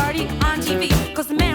party on TV. Cause the man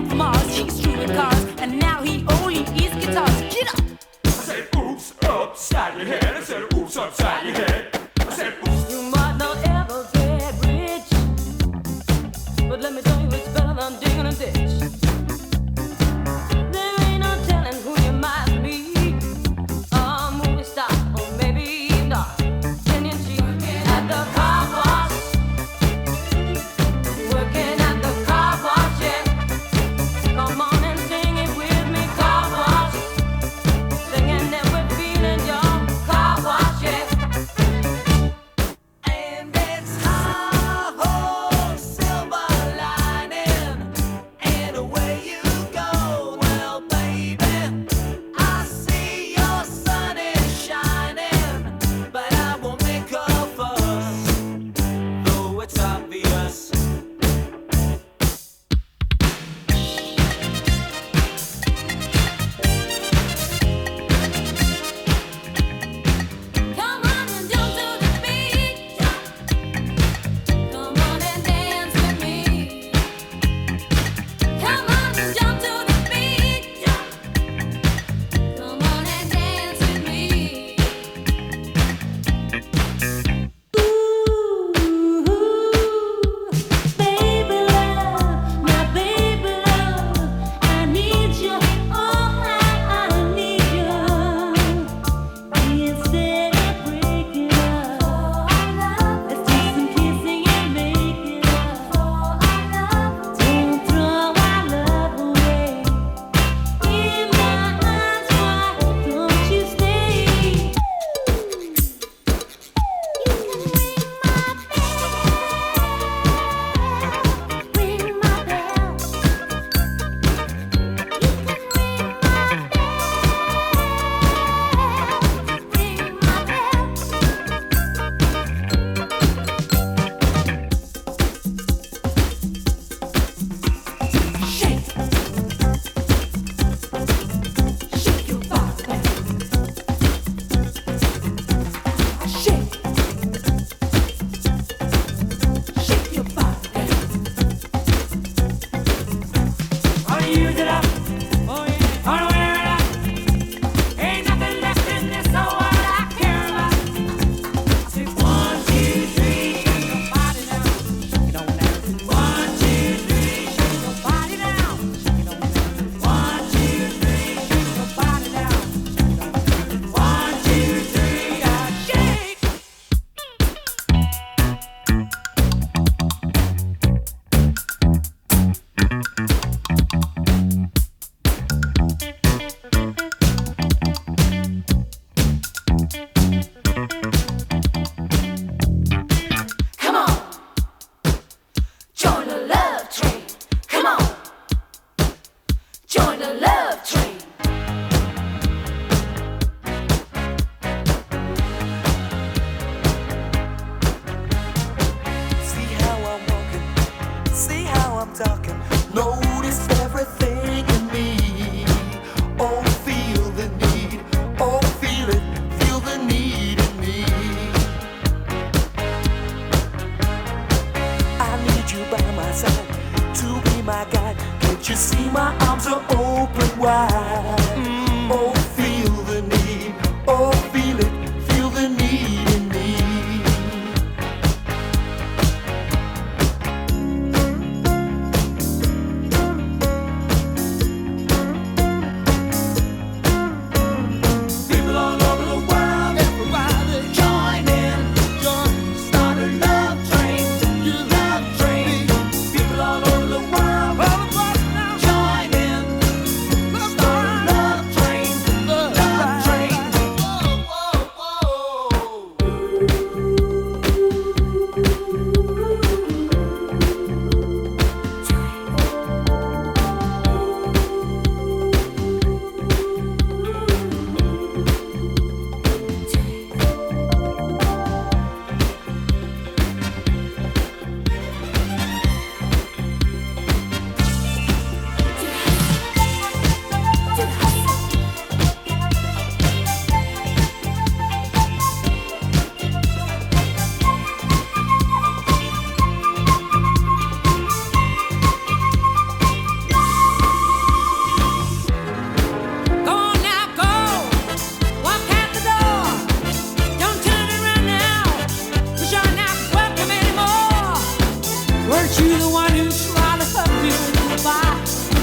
Weren't you the one who tried to you in the I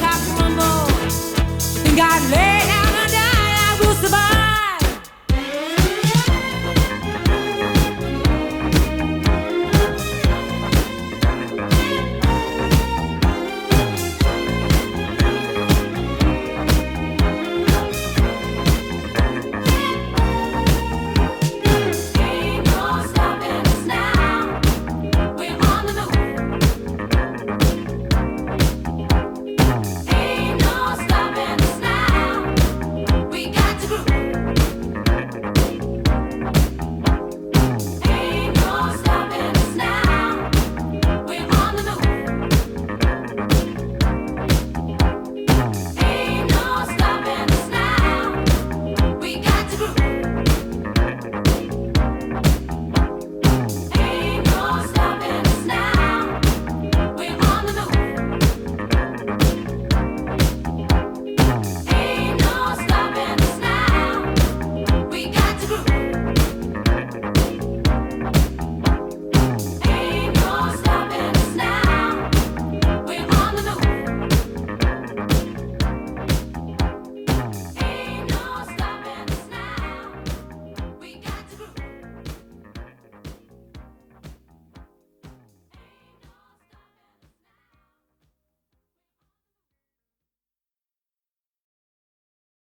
got I crumbled, think I lay